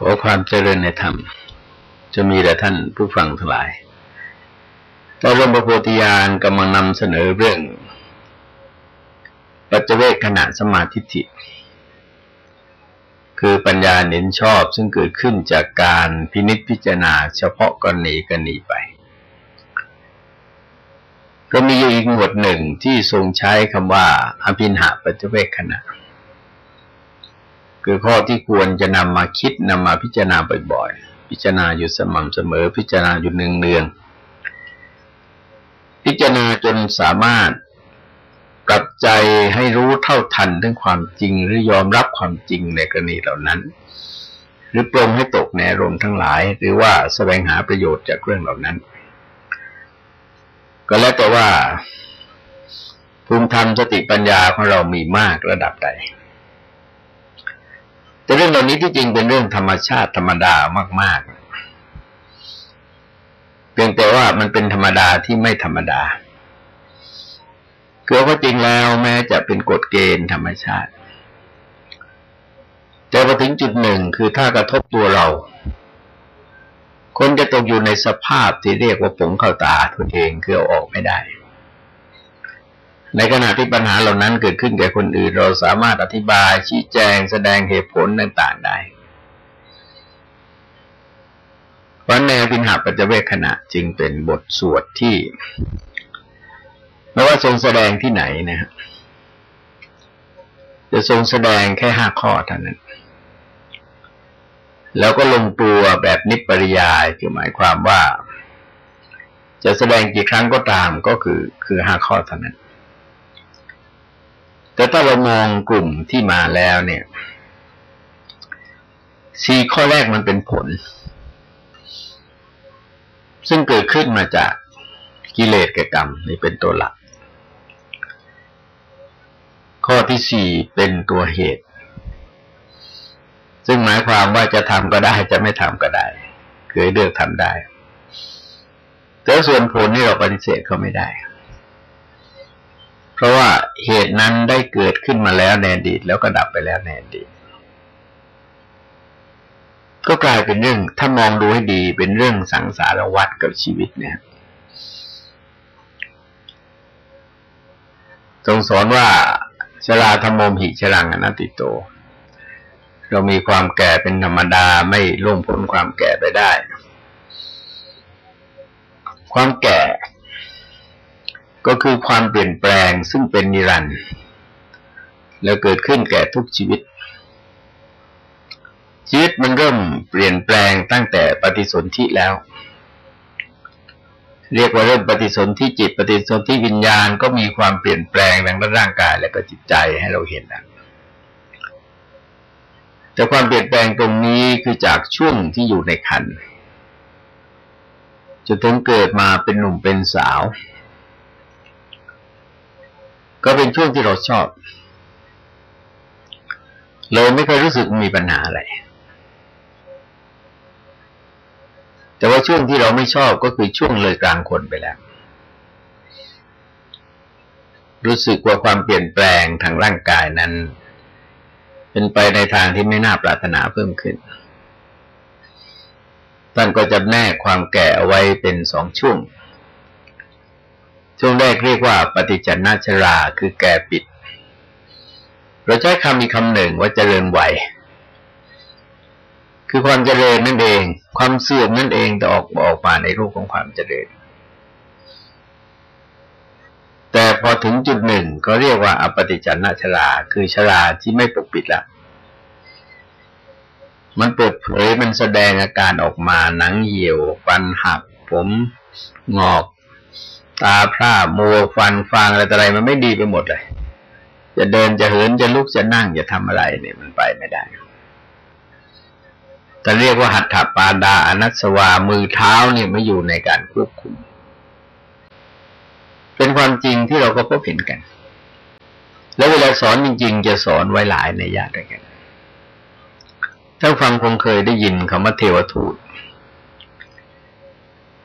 ขอความเจริญในธรรม จะมีแต่ท่านผู้ฟังทั้งหลายตอนร่มพระโพธิญาณกำลังนำเสนอเรื่อง ปัจเจเวกขณะสมาธิิคือปัญญาเน้นชอบซึ่งเกิดขึ้นจากการพินิจพิจารณาเฉพาะกรณีกรณีไป ก็มีอยู่อีกหมวดหนึ่งที่ทรงใช้คำว่า อภินหาปัจเจเวกขณะ คือข้อที่ควรจะนำมาคิดนำมาพิจารณาบ่อยๆ พิจารณาอยู่สม่ำเสมอ พิจารณาอยู่เนืองๆ พิจารณาจนสามารถปรับใจให้รู้เท่าทันถึงความจริงหรือยอมรับความจริงในกรณีเหล่านั้น หรือปรงให้ตกในอารมณ์ทั้งหลาย หรือว่าแสวงหาประโยชน์จากเรื่องเหล่านั้น ก็แล้วแต่ว่าภูมิธรรมสติปัญญาของเรามีมากระดับใด แต่เรื่องเหล่านี้ที่จริงเป็นเรื่องธรรมชาติธรรมดามาก ๆ เพียงแต่ว่ามันเป็นธรรมดาที่ไม่ธรรมดาคือว่าจริงแล้วแม้จะเป็นกฎเกณฑ์ธรรมชาติ แต่พอถึงจุดหนึ่งคือถ้ากระทบตัวเรา คนจะตกอยู่ในสภาพที่เรียกว่าผงเข้าตาตัวเองคือเอาออกไม่ได้ ในขณะที่ปัญหาเหล่านั้นเกิดขึ้นแก่คนอื่น เราสามารถอธิบายชี้แจงแสดงเหตุผลต่างๆได้วันในวปินหาปัจเจเวคขณะจึงเป็นบทสวดที่ไม่ว่าทรงแสดงที่ไหนนะจะทรงแสดงแค่ห้าข้อเท่านั้น แล้วก็ลงตัวแบบนิปริยายคือหมายความว่า จะแสดงกี่ครั้งก็ตามก็คือคือห้าข้อเท่านั้น แต่ถ้าเรามองกลุ่มที่มาแล้วเนี่ยสี่ข้อแรกมันเป็นผล ซึ่งเกิดขึ้นมาจากกิเลสกับกรรมนี่เป็นตัวหลัก ข้อที่สี่เป็นตัวเหตุ ซึ่งหมายความว่าจะทำก็ได้จะไม่ทำก็ได้เคยเลือกทำได้ แต่ส่วนผลนี่เราปฏิเสธเขาไม่ได้ เพราะว่าเหตุนั้นได้เกิดขึ้นมาแล้วในอดีตแล้วก็ดับไปแล้วในอดีตก็กลายเป็นเรื่องถ้ามองดูให้ดีเป็นเรื่องสังสารวัตรกับชีวิตเนี่ยทรงสอนว่าชราธรรมมหิชรังอนัตติโต เรามีความแก่เป็นธรรมดาไม่ล่วงพ้นความแก่ไปได้ ความแก่ ก็คือความเปลี่ยนแปลงซึ่งเป็นนิรันดร์แล้วเกิดขึ้นแก่ทุกชีวิต ชีวิตมันเริ่มเปลี่ยนแปลงตั้งแต่ปฏิสนธิแล้ว เรียกว่าเริ่มปฏิสนธิจิต ปฏิสนธิวิญญาณก็มีความเปลี่ยนแปลงทางร่างกายและก็จิตใจให้เราเห็นนะแต่ความเปลี่ยนแปลงตรงนี้คือจากช่วงที่อยู่ในคันจนถึงเกิดมาเป็นหนุ่มเป็นสาว ก็เป็นช่วงที่เราชอบ เราไม่เคยรู้สึกมีปัญหาอะไร แต่ว่าช่วงที่เราไม่ชอบก็คือช่วงเลยกลางคนไปแล้ว รู้สึกว่าความเปลี่ยนแปลงทางร่างกายนั้น เป็นไปในทางที่ไม่น่าปรารถนาเพิ่มขึ้นท่านก็จะแน่ความแก่เอาไว้เป็นสองช่วง ช่วงแรกเรียกว่า ปฏิจจนาชราคือแก่ปิด เราใช้คำมีคำหนึ่งว่าเจริญวัยคือความเจริญนั่นเอง ความเสื่อมนั่นเองจะออกออกมาในรูปของความเจริญ แต่พอถึงจุดหนึ่งก็เรียกว่า อปฏิจันนชรา คือชราที่ไม่ปกปิดละมันเปิดเผยมันแสดงอาการออกมาหนังเหี่ยวฟันหัก ผมงอก ตาพร่ามัวฟันฟังอะไรต่ออะไรมันไม่ดีไปหมดเลย จะเดินจะเหินจะลุกจะนั่งจะทำอะไรเนี่ยมันไปไม่ได้แต่เรียกว่าหัตถปาดาอนัสวามือเท้าเนี่ยไม่อยู่ในการควบคุม เป็นความจริงที่เราก็พบเห็นกัน แล้วเวลาสอนจริง ๆ จะสอนไว้หลายในญาติด้วยกันถ้าฟังคงเคยได้ยินคำว่าเทวทูต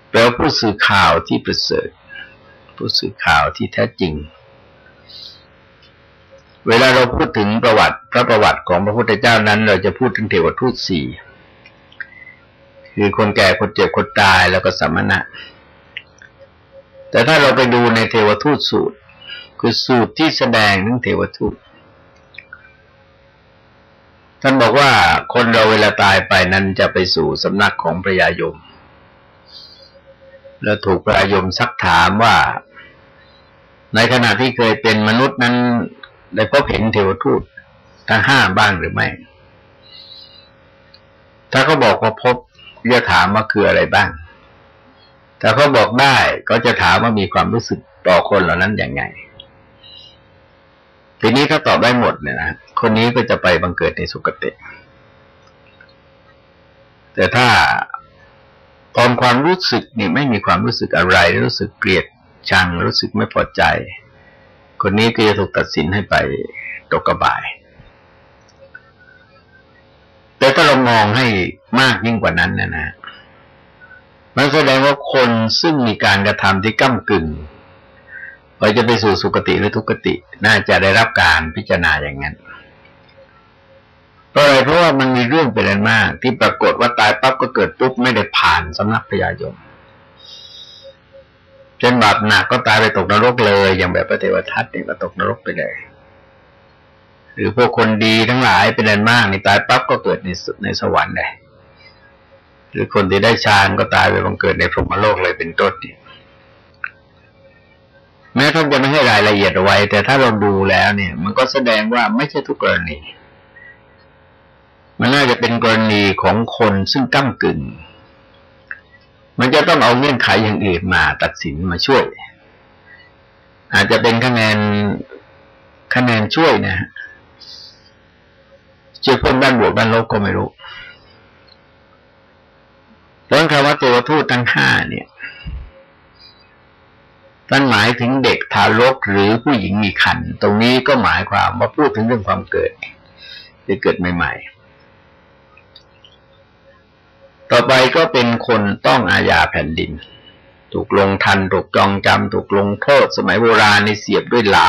แปลว่าผู้สื่อข่าวที่ประเสริฐ ผู้สื่อข่าวที่แท้จริง เวลาเราพูดถึงประวัติพระประวัติของพระพุทธเจ้านั้น เราจะพูดถึงเทวทูตสี่คือคนแก่คนเจ็บคนตายแล้วก็สมณะ แต่ถ้าเราไปดูในเทวทูตสูตร คือสูตรที่แสดงถึงเทวทูตท่านบอกว่าคนเราเวลาตายไปนั้นจะไปสู่สำนักของพระยายม แล้วถูกพระยายมซักถามว่า ในขณะที่เคยเป็นมนุษย์นั้น ได้พบเห็นเทวทูตทั้งห้าบ้างหรือไม่ ถ้าเขาบอกว่าพบจะถามว่าคืออะไรบ้าง ถ้าเขาบอกได้ก็จะถามว่ามีความรู้สึกต่อคนเหล่านั้นอย่างไง ทีนี้ถ้าตอบได้หมดเนี่ยนะ คนนี้ก็จะไปบังเกิดในสุคติ แต่ถ้า ตอนความรู้สึกนี่ไม่มีความรู้สึกอะไร รู้สึกเกลียดชังรู้สึกไม่พอใจ คนนี้ก็จะถูกตัดสินให้ไปตกกระบาย แต่ถ้าเรามองให้มากยิ่งกว่านั้นนะนะมันแสดงว่าคนซึ่งมีการกระทำที่ก้ากึ่งเราจะไปสู่สุคติหรือทุกติ น่าจะได้รับการพิจารณาอย่างนั้น เพราะอะไรเพราะว่ามันมีเรื่องเป็นอันมากที่ปรากฏว่าตายปั๊บก็เกิดปุ๊บไม่ได้ผ่านสำนักพยายมเช่นบาปหนักก็ตายไปตกนรกเลย อย่างแบบพระเทวทัตเนี่ยก็ตกนรกไปเลย หรือพวกคนดีทั้งหลายเป็นอันมากในตายปั๊บก็เกิดในในสวรรค์เลยหรือคนที่ได้ฌานก็ตายไปบังเกิดในพรหมโลกเลยเป็นต้นนี่แม้ท่านจะไม่ให้รายละเอียดไว้ แต่ถ้าเราดูแล้วเนี่ย มันก็แสดงว่าไม่ใช่ทุกกรณี มันน่าจะเป็นกรณีของคนซึ่งก้ากึ่ง มันจะต้องเอาเงื่อนไขอย่างอื่นมาตัดสินมาช่วย อาจจะเป็นคะแนนคะแนนช่วยนะฮะจะพ้นด้านบวกด้านลบก็ไม่รู้เพราะคำว่าตัวทูตทั้งห้าเนี่ยท่านหมายถึงเด็กทารกหรือผู้หญิงมีขันตรงนี้ก็หมายความว่าพูดถึงเรื่องความเกิดที่เกิดใหม่ ๆ ต่อไปก็เป็นคนต้องอาญาแผ่นดิน ถูกลงทัน ถูกจองจำถูกลงโทษ สมัยโบราณในเสียบด้วยเหลา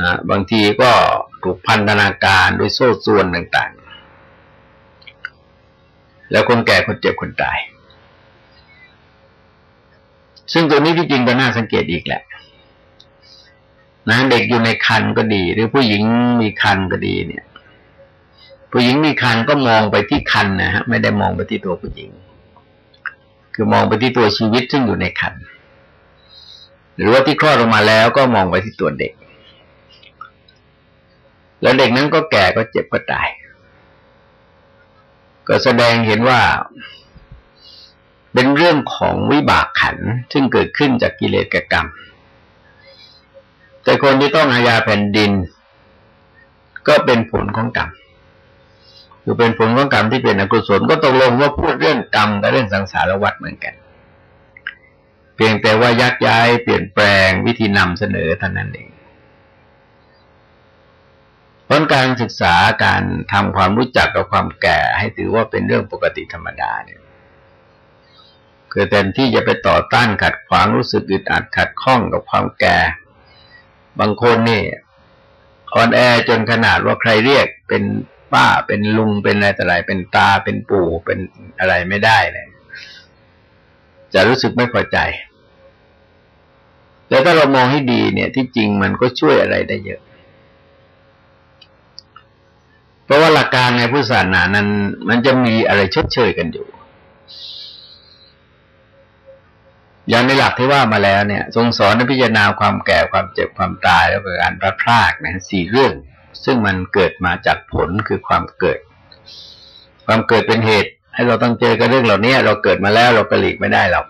นะบางทีก็ถูกพันธนาการด้วยโซ่ส่วนต่างๆ แล้วคนแก่คนเจ็บคนตาย ซึ่งตัวนี้ที่จริงก็น่าสังเกตอีกแหละนะเด็กอยู่ในคันก็ดี หรือผู้หญิงมีคันก็ดีเนี่ย ผู้หญิงมีคันก็มองไปที่คันนะฮะไม่ได้มองไปที่ตัวผู้หญิง คือมองไปที่ตัวชีวิตซึ่งอยู่ในคันหรือว่าที่คลอดออกมาแล้วก็มองไปที่ตัวเด็ก แล้วเด็กนั้นก็แก่ก็เจ็บก็ตาย ก็แสดงเห็นว่าเป็นเรื่องของวิบากขันซึ่งเกิดขึ้นจากกิเลสกกรรม แต่คนที่ต้องอาญาแผ่นดิน ก็เป็นผลของกรรม คือเป็นผลของกรรมที่เป็นอกุศลก็ตกลงว่าพูดเรื่องกรรมกับเรื่องสังสารวัฏเหมือนกัน เพียงแต่ว่ายักย้ายเปลี่ยนแปลงวิธีนำเสนอเท่านั้นเองเพราะการศึกษาการทำความรู้จักกับความแก่ ให้ถือว่าเป็นเรื่องปกติธรรมดาเนี่ยคือแทนที่จะไปต่อต้านขัดขวางรู้สึกอึดอัดขัดข้องกับความแก่ บางคนนี่อ่อนแอจนขนาดว่าใครเรียกเป็น ป้าเป็นลุงเป็นอะไรแต่ไรเป็นตาเป็นปู่เป็นอะไรไม่ได้เลยจะรู้สึกไม่พอใจ แต่ถ้าเรามองให้ดีเนี่ย ที่จริงมันก็ช่วยอะไรได้เยอะ เพราะว่าหลักการในพุทธศาสนานั้น มันจะมีอะไรชดเชยกันอยู่ อย่างในหลักที่ว่ามาแล้วเนี่ย ทรงสอนในพิจารณาความแก่ความเจ็บความตายแล้วก็การพลาดพลาดนะสี่เรื่อง ซึ่งมันเกิดมาจากผลคือความเกิด ความเกิดเป็นเหตุ ให้เราต้องเจอกับเรื่องเหล่านี้เราเกิดมาแล้วเรากระหลีกไม่ได้หรอก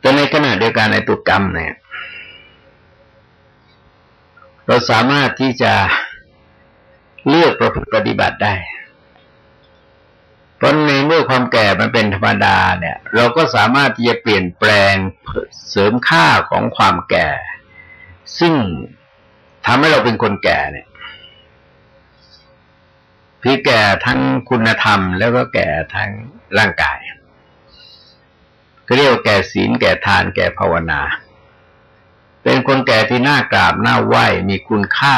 แต่ในขณะเดียวกันในตุกรรมเนี่ยเราสามารถที่จะเลือกประพฤติปฏิบัติได้ เพราะในเมื่อความแก่มันเป็นธรรมดาเนี่ย เราก็สามารถที่จะเปลี่ยนแปลงเสริมค่าของความแก่ ซึ่ง ทำให้เราเป็นคนแก่เนี่ยพี่แก่ทั้งคุณธรรม แล้วก็แก่ทั้งร่างกายก็เรียกว่าแก่ศีลแก่ทานแก่ภาวนา เป็นคนแก่ที่น่ากราบน่าไหวมีคุณค่า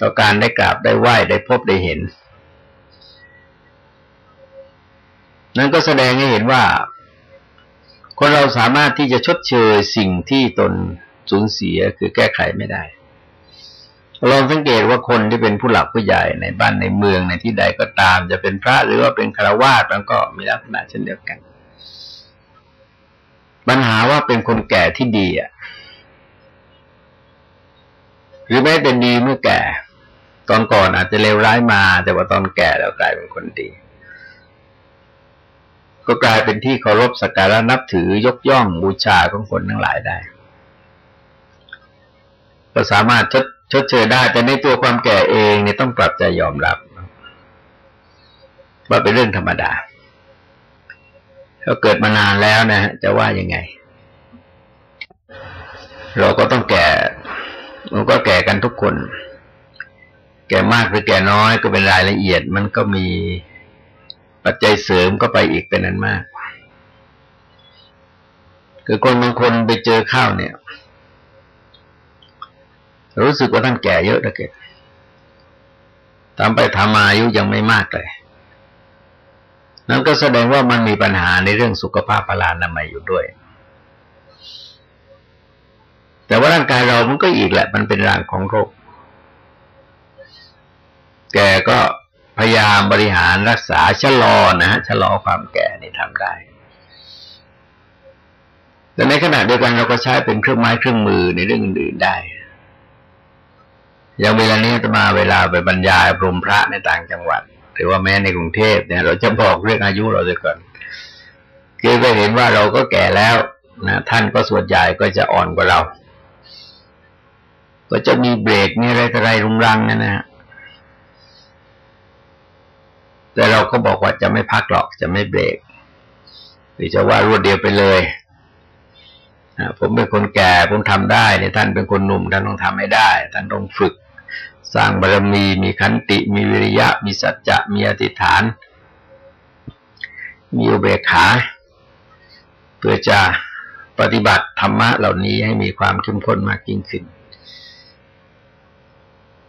ต่อการได้กราบได้ไหว้ได้พบได้เห็น นั้นก็แสดงให้เห็นว่า คนเราสามารถที่จะชดเชยสิ่งที่ตนสูญเสียคือแก้ไขไม่ได้ ลองสังเกตว่าคนที่เป็นผู้หลักผู้ใหญ่ในบ้านในเมืองในที่ใดก็ตาม จะเป็นพระหรือว่าเป็นคารวาสมันก็มีลักษณะเช่นเดียวกัน ปัญหาว่าเป็นคนแก่ที่ดีอะหรือแม้แต่ดีเมื่อแก่ ตอนก่อนอาจจะเลวร้ายมา แต่ว่าตอนแก่แล้วกลายเป็นคนดี ก็กลายเป็นที่เคารพสักการะนับถือยกย่องบูชาของคนทั้งหลายได้ ก็สามารถชด ชดเชยได้ แต่ในตัวความแก่เองเนี่ยต้องปรับใจยอมรับว่าเป็นเรื่องธรรมดาเขาเกิดมานานแล้วนะจะว่ายังไง เราก็ต้องแก่มันก็แก่กันทุกคน แก่มากหรือแก่น้อยก็เป็นรายละเอียด มันก็มีปัจจัยเสริมก็ไปอีกเป็นนั้นมาก คือคนบางคนไปเจอข้าวเนี่ย รู้สึกว่าท่านแก่เยอะเหลือเกินทำไปทำมาอายุยังไม่มากเลยนั่นก็แสดงว่ามันมีปัญหาในเรื่องสุขภาพพลานามัยอยู่ด้วย แต่ว่าร่างกายเรามันก็อีกแหละ มันเป็นร่างของโรค แก่ก็พยายามบริหารรักษาชะลอนะฮะชะลอความแก่นี่ทำได้ แต่ในขณะเดียวกันเราก็ใช้เป็นเครื่องไม้เครื่องมือในเรื่องอื่นๆได้ อย่างเวลานี้จะมาเวลาไปบรรยายพรมพระในต่างจังหวัด หรือว่าแม้ในกรุงเทพเนี่ย เราจะบอกเรื่องอายุเราเลยก่อนคือไปเห็นว่าเราก็แก่แล้วนะท่านก็ส่วนใหญ่ก็จะอ่อนกว่าเรา ก็จะมีเบรกมีอะไรอะไรรุงรังนั่นนะฮะแต่เราก็บอกว่าจะไม่พักหรอกจะไม่เบรก หรือจะว่ารวดเดียวไปเลยผมเป็นคนแก่ผมทำได้เนี่ยท่านเป็นคนหนุ่มท่านต้องทำให้ได้ ท่านต้องฝึก สร้างบารมี มีขันติ มีวิริยะ มีสัจจะ มีอธิษฐาน มีอุเบกขา เพื่อจะปฏิบัติธรรมะเหล่านี้ให้มีความเข้มข้นมากยิ่งขึ้น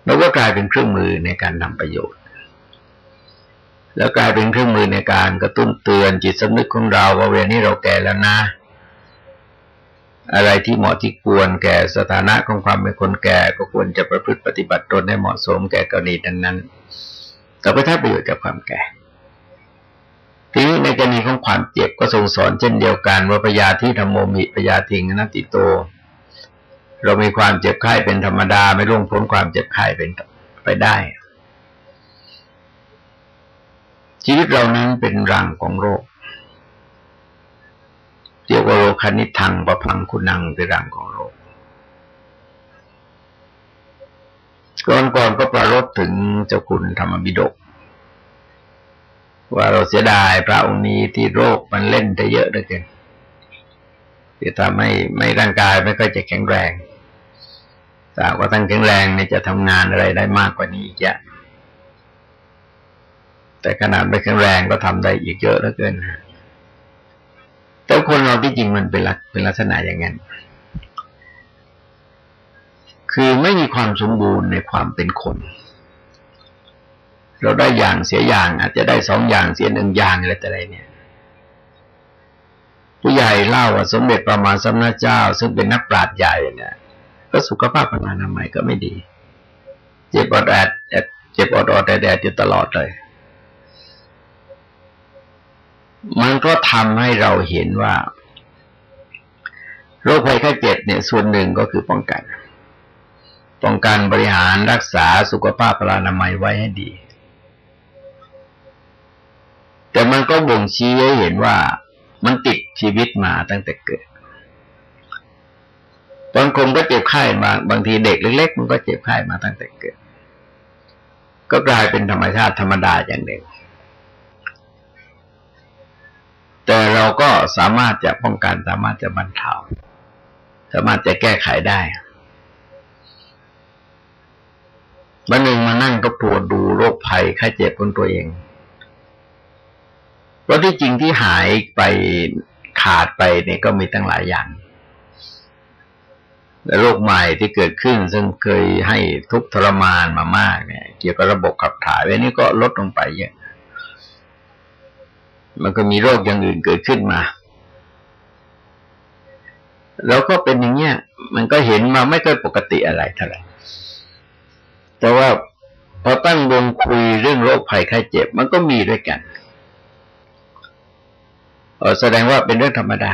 แล้วก็กลายเป็นเครื่องมือในการนำประโยชน์ แล้วกลายเป็นเครื่องมือในการกระตุ้นเตือนจิตสำนึกของเราว่าเวลานี้เราแก่แล้วนะ อะไรที่เหมาะที่ควรแก่สถานะของความเป็นคนแก่ก็ควรจะประพฤติปฏิบัติตนให้เหมาะสมแก่กรณีนั้นนั้นต่อไปถ้าประโยชน์กับความแก่ทีนี้ในกรณีของความเจ็บก็ทรงสอนเช่นเดียวกันว่าปยาที่ธรรมโมมิปยาทิงนติโต เรามีความเจ็บไข้เป็นธรรมดาไม่ล่วงพ้นความเจ็บไข้เป็นไปได้ ชีวิตเรานั้นเป็นรังของโรค เรียกว่าโรคนิทังประพังคุณังเป็นรังของโรคก่อนก่อนก็ประรบถึงเจ้าคุณธรรมบิดก ว่าเราเสียดายพระองค์นี้ที่โรคมันเล่นได้เยอะเหลือเกินที่ทำให้ไม่ร่างกายไม่ค่อยจะแข็งแรงถ้าว่าตั้งแข็งแรงเนี่ยจะทำงานอะไรได้มากกว่านี้อีกเยอะแต่ขนาดไม่แข็งแรงก็ทำได้อีกเยอะเหลือเกินแต่ คนเราที่จริงมันเป็นลักเป็นลักษณะอย่างนั้น คือไม่มีความสมบูรณ์ในความเป็นคน เราได้อย่างเสียอย่างอาจจะได้สองอย่างเสียหนึ่งอย่างอะไรแต่ไรเนี่ยผู้ใหญ่เล่าว่าสมเด็จประมาณสมณเจ้า ซึ่งเป็นนักปราชญ์ใหญ่เนี่ยก็สุขภาพพลานามัยก็ไม่ดี เจ็บอดแอดเจ็บอดอดแดดอยู่ตลอดเลย มันก็ทำให้เราเห็นว่า โรคภัยไข้เจ็บเนี่ย ส่วนหนึ่งก็คือป้องกัน ป้องกันบริหารรักษาสุขภาพพลานามัยไว้ให้ดี แต่มันก็บ่งชี้ให้เห็นว่ามันติดชีวิตมาตั้งแต่เกิดบางคนก็เจ็บไข้มาบางทีเด็กเล็ก ๆ มันก็เจ็บไข้มาตั้งแต่เกิด ก็กลายเป็นธรรมชาติธรรมดาอย่างหนึ่ง แต่เราก็สามารถจะป้องกันสามารถจะบรรเทาสามารถจะแก้ไขได้วันหนึ่งมานั่งก็ปวดดูโรคภัยไข้เจ็บบนตัวเองเพราะที่จริงที่หายไปขาดไปเนี่ยก็มีตั้งหลายอย่างและโรคใหม่ที่เกิดขึ้น ซึ่งเคยให้ทุกทรมานมามากเนี่ย เกี่ยวกับระบบขับถ่ายไว้นี่ก็ลดลงไปเยอะ มันก็มีโรคอย่างอื่นเกิดขึ้นมาแล้วก็เป็นอย่างเงี้ย มันก็เห็นมาไม่เคยปกติอะไรเท่าไหร่แต่ว่าพอตั้งวงคุยเรื่องโรคภัยไข้เจ็บ มันก็มีด้วยกันแสดงว่าเป็นเรื่องธรรมดา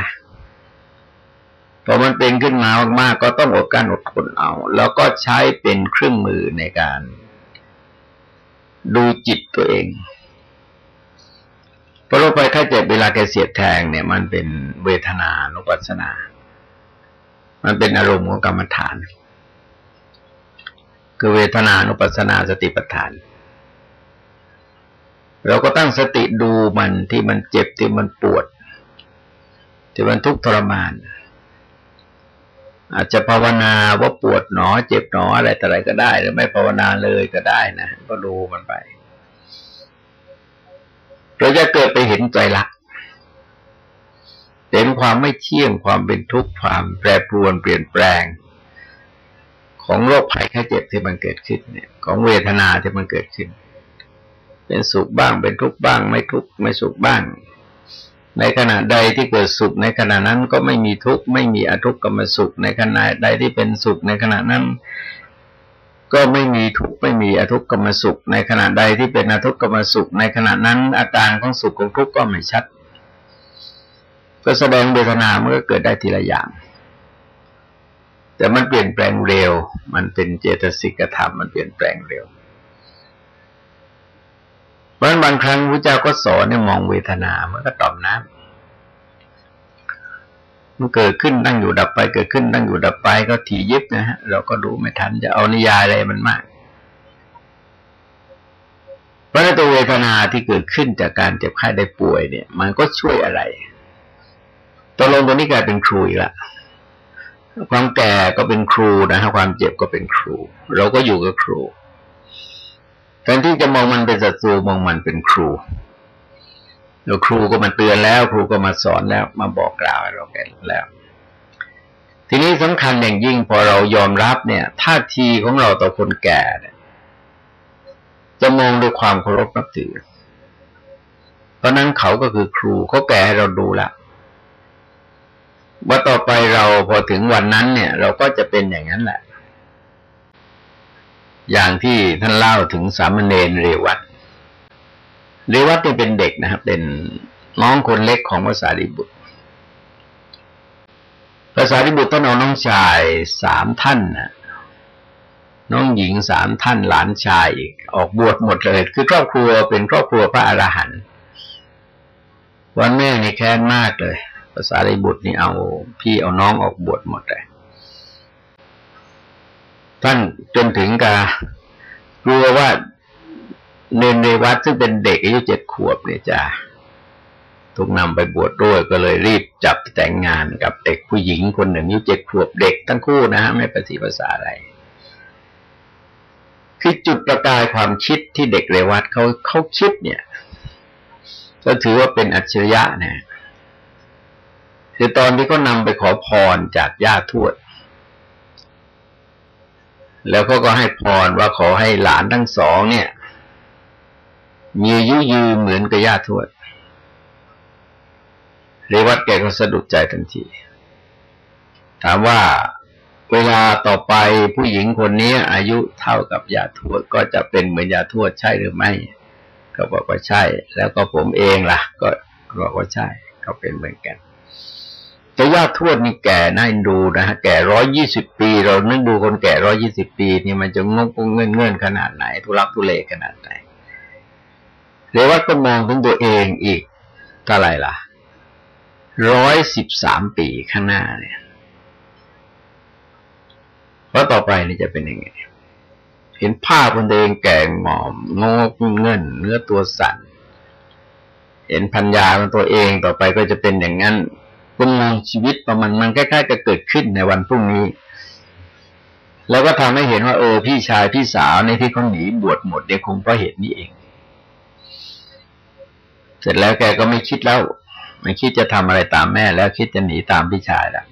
พอมันเป็นขึ้นมามากๆก็ต้องอดการอดทนเอา แล้วก็ใช้เป็นเครื่องมือในการ ดูจิตตัวเอง พราะโรคภัยไข้เจ็บเวลาแกเสียดแทงเนี่ยมันเป็นเวทนานุปัสนา มันเป็นอารมณ์ของกรรมฐาน คือเวทนานุปัสสนาสติปัฏฐาน เราก็ตั้งสติดูมันที่มันเจ็บที่มันปวด ที่มันทุกข์ทรมาน อาจจะภาวนาว่าปวดหนอ เจ็บหนออะไรแต่อะไรก็ได้ หรือไม่ภาวนาเลยก็ได้นะ ก็ดูมันไป เราจะเกิดไปเห็นใจรักเห็นความไม่เที่ยงความเป็นทุกข์ความแปรปรวนเปลี่ยนแปลง ของโรคภัยแค่เจ็บที่มันเกิดขึ้นเนี่ย ของเวทนาที่มันเกิดขึ้น เป็นสุขบ้างเป็นทุกข์บ้าง ไม่ทุกข์ไม่สุขบ้าง ในขณะใดที่เกิดสุขในขณะนั้นก็ไม่มีทุกข์ไม่มีอทุกขกรรมสุขในขณะใดที่เป็นสุขในขณะนั้น ก็ไม่มีทุกข์ไม่มีอทุกขกรรมสุข ในขณะใดที่เป็นอทุกขกรรมสุข ในขณะนั้นอาการของสุขของทุกข์ก็ไม่ชัด ก็แสดงเวทนาเมันก็เกิดได้ทีละอย่าง แต่มันเปลี่ยนแปลงเร็ว มันเป็นเจตสิกธรรมมันเปลี่ยนแปลงเร็วเพราะบางครั้งพระเจ้าก็สอนเนี่ยมองเวทนาเมื่อก็ตอมน้ำ มันเกิดขึ้นตั้งอยู่ดับไป เกิดขึ้นตั้งอยู่ดับไปก็ถี่ยิบนะฮะเราก็ดูไม่ทันจะเอานิยายอะไรมันมากเพราะตัวเวทนาที่เกิดขึ้นจากการเจ็บไข้ได้ป่วยเนี่ย มันก็ช่วยอะไรตัวลงตัวนี้กลายเป็นครูอีกละความแก่ก็เป็นครูนะฮะความเจ็บก็เป็นครู เราก็อยู่กับครูแทนที่จะมองมันเป็นศัตรูมองมันเป็นครู แล้วครูก็มาเตือนแล้ว ครูก็มาสอนแล้วมาบอกกล่าวเราแก่แล้ว ทีนี้สำคัญอย่างยิ่งพอเรายอมรับเนี่ยท่าทีของเราต่อคนแก่เนี่ยจะมองด้วยความเคารพนับถือ เพราะนั้นเขาก็คือครูเขาแก่ให้เราดูละว่าต่อไปเราพอถึงวันนั้นเนี่ย เราก็จะเป็นอย่างนั้นแหละ อย่างที่ท่านเล่าถึงสามเณรเรวัต เรวัตนี่เป็นเด็กนะครับ เป็นน้องคนเล็กของภาษาดิบุตรภาษาดิบุตรต้องเอาน้องชายสามท่านนะน้องหญิงสามท่านหลานชายออกบวชหมดเลย คือครอบครัวเป็นครอบครัวพระอรหันต์วันแม่นี่แค้นมากเลยภาษาดิบุตรนี่เอาพี่เอาน้องออกบวชหมดเลยท่านจนถึงกับกลัวว่า เนนเรวัตซึ่งเป็นเด็กอายุเจ็ดขวบเนี่ยจะถูกนำไปบวชดด้วยก็เลยรีบจับแต่งงานกับเด็กผู้หญิงคนหนึ่งอายุเจ็ดขวบเด็กทั้งคู่นะฮะไม่ปฏิภาษาอะไรคือจุดประกายความคิดที่เด็กเรวัตเขาเขาคิดเนี่ย ก็ถือว่าเป็นอัจฉริยะนะคือตอนที่เขานำไปขอพรจากย่าทวด แล้วเขาก็ให้พรว่าขอให้หลานทั้งสองเนี่ย มีอายุยืนเหมือนกับยาทวดเรวัตแกก็สะดุดใจทันที ถามว่าเวลาต่อไปผู้หญิงคนนี้อายุเท่ากับยาทวดก็จะเป็นเหมือนยาทวดใช่หรือไม่ ก็บอกว่าใช่ แล้วก็ผมเองล่ะ ก็บอกว่าใช่ก็เป็นเหมือนกัน แต่ญาทวดนี่แก่น่าดูนะฮะแก่ร้อยยี่สิบปี เรานึกดูคนแก่ร้อยี่สิบปีนี่มันจะงงงเงื่อนเงื่อนขนาดไหนทุรักทุเลขนาดไหน เรวัตก็มองถึงตัวเองอีกเท่าไหร่ล่ะร้อยสิบสามปีข้างหน้าเนี่ยเพราะต่อไปนี่จะเป็นยังไง เห็นภาพคนเองแก่หมอมงงเงินเนื้อตัวสั่น เห็นพัญญาของตัวเองต่อไปก็จะเป็นอย่างนั้นคุณมงชีวิตประมาณมันใกล้ๆจะเกิดขึ้นในวันพรุ่งนี้ แล้วก็ทำให้เห็นว่าเออพี่ชายพี่สาวในที่เขาหนีบวชหมดเนี่ยคงเพราะเหตุนี้เอง เสร็จแล้วแกก็ไม่คิดแล้ว ไม่คิดจะทำอะไรตามแม่ แล้วคิดจะหนีตามพี่ชายแล้ว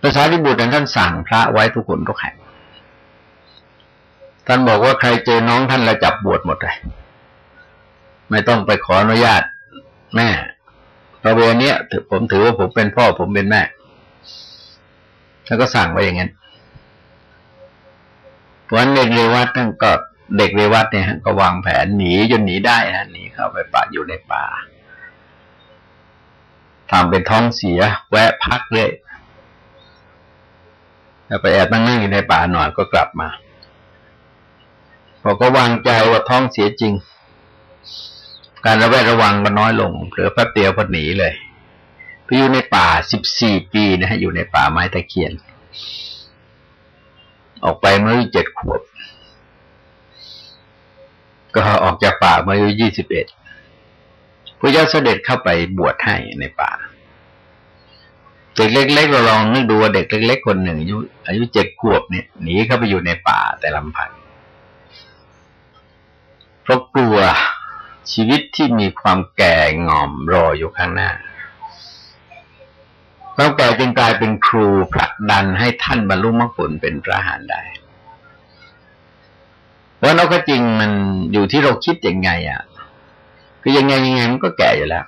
ภาษาที่บุตรท่านสั่งพระไว้ทุกคนทุกแห่งท่านบอกว่าใครเจอน้องท่านแล้วจับบวชหมดเลยไม่ต้องไปขออนุญาต แม่พระเวรเนี้ยผมถือว่าผมเป็นพ่อผมเป็นแม่แล้วก็สั่งไว้อย่างนั้นวันเด็กเรวัตนั่นก็ เด็กเรวัตเนี่ยก็วางแผนหนีจนหนีได้นะหนีเข้าไปป่าอยู่ในป่าทำเป็นท้องเสีย แวะพักเลยแล้วไปแอบนั่งนั่งอยู่ในป่าหน่อยก็กลับมาพอก็วางใจว่าท้องเสียจริง การระแวดระวังก็น้อยลงเหลือแป๊บเดียวพอหนีเลยไปอยู่ในป่าสิบสี่ปีนะฮะอยู่ในป่าไม้ตะเคียน ออกไปเมื่อเจ็ดขวบ ก็ออกจากป่ามื่อายุยี่สิบเอ็ดพระเจ้าเสด็จเข้าไปบวชให้ในป่าเด็กเล็กๆเราลองนึกดูว่าเด็กเล็กๆคนหนึ่งอายุอายุเจ็ดขวบเนี่ยหนีเข้าไปอยู่ในป่าแต่ลำพังเพราะกลัวชีวิตที่มีความแก่งอมรออยู่ข้างหน้าความแก่จึงกลายเป็นครูผลักดันให้ท่านบรรลุมรรคผลเป็นพระหานได้ เพราะนก็จริงมันอยู่ที่เราคิดยังไงอะ คือยังไงยังไงมันก็แก่อยู่แล้ว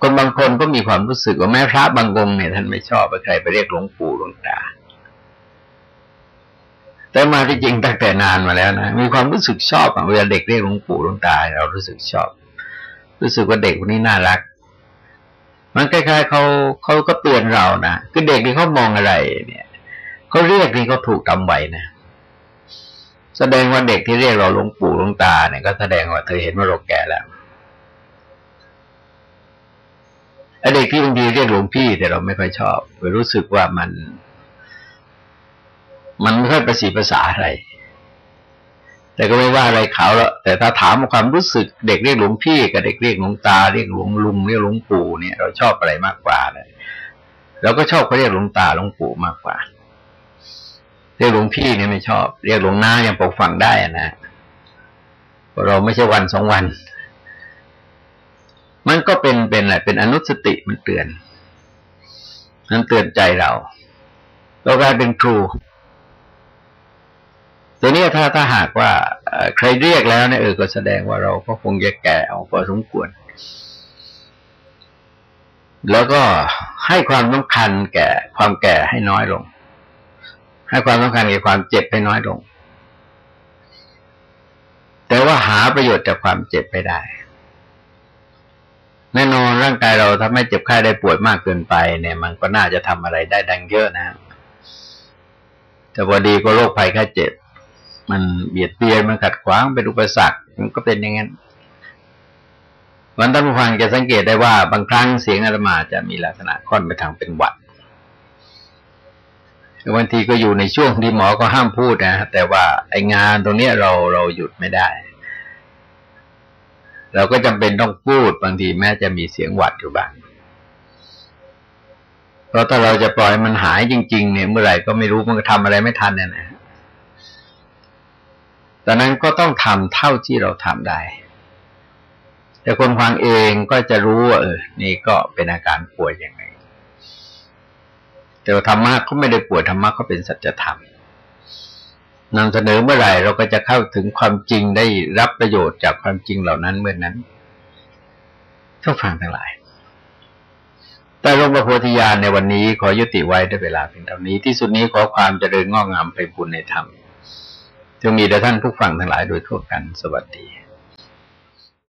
คนบางคนก็มีความรู้สึกว่าแม้พระบางองค์เนี่ยท่านไม่ชอบไปใครไปเรียกหลวงปู่หลวงตาแต่มาที่จริงตั้งแต่นานมาแล้วนะมีความรู้สึกชอบเวลาเด็กเรียกหลวงปู่หลวงตาเรารู้สึกชอบ รู้สึกว่าเด็กคนนี้น่ารัก มันคล้ายๆเขาเขาก็เตือนเรานะคือเด็กนี่เขามองอะไร เนี่ยเขาเรียกนี่เขาถูกตำไว้นะ แสดงว่าเด็กที่เรียกเราหลวงปู่หลวงตาเนี่ยก็แสดงว่าเธอเห็นว่าเราแก่แล้วเด็กที่บางทีเรียกหลวงพี่แต่เราไม่ค่อยชอบรู้สึกว่ามัน มันไม่ค่อยประสีภาษาอะไร แต่ก็ไม่ว่าอะไรเขาแล้วแต่ถ้าถามความรู้สึกเด็กเรียกหลวงพี่กับเด็กเรียกหลวงตาเรียกหลวงลุงเรียกหลวงปู่เนี่ย เราชอบอะไรมากกว่าเลยเราก็ชอบเขาเรียกหลวงตาหลวงปู่มากกว่าเเรียกหลวงพี่เนี่ยไม่ชอบ เรียกหลวงน้ายังปกฟังได้นะเราไม่ใช่วันสองวัน มันก็เป็นเป็นอะไรเป็นอนุสติมันเตือนมันเตือนใจเรา เรากลายเป็นครู ตัวนี้ถ้าถ้าหากว่าใครเรียกแล้วเนี่ยเออก็แสดงว่าเราก็คงจะแก่เอาพอสมควร แล้วก็ให้ความสำคัญแก่ความแก่ให้น้อยลง ให้ความสำคัญแก่ความเจ็บให้น้อยลง แต่ว่าหาประโยชน์จากความเจ็บไม่ได้ แน่นอนร่างกายเราถ้าไม่เจ็บไข้ได้ป่วยมากเกินไป เนี่ย มันก็น่าจะทำอะไรได้ดังเยอะนะแต่พอดีก็โรคภัยแค่เจ็บ มันเบียดเบียนมันขัดขวางเป็นอุปสรรคมันก็เป็นอย่างนั้นวันท่านผู้ฟังจะสังเกตได้ว่าบางครั้งเสียงอาตมาจะมีลักษณะค่อนไปทางเป็นหวัด บางทีก็อยู่ในช่วงที่หมอก็ห้ามพูดนะแต่ว่าไองานตรงนี้เราเราหยุดไม่ได้ เราก็จำเป็นต้องพูดบางทีแม้จะมีเสียงหวัดอยู่บ้างเพราะถ้าเราจะปล่อยมันหายจริง ๆ เนี่ยเมื่อไหร่ก็ไม่รู้มันก็ทำอะไรไม่ทันเนี่ยนะดังนั้นก็ต้องทำเท่าที่เราทำได้ แต่คนฟังเองก็จะรู้ว่าเออ นี่ก็เป็นอาการป่วยยังไง แต่ว่าธรรมะเขาไม่ได้ป่วยธรรมะเขาเป็นสัจธรรมนำเสนอเมื่อไหร่เราก็จะเข้าถึงความจริงได้รับประโยชน์จากความจริงเหล่านั้นเมื่อนนั้นต้องฟังทั้งหลาย แต่ลงประโพธิญาณในวันนี้ขอยุติไว้ด้วยเวลาเพียงเท่านี้ ที่สุดนี้ขอความเจริญงอกงามไปบุญในธรรมจงมีแด่ท่านผู้ฟังทั้งหลายโดยทั่วกันสวัสดี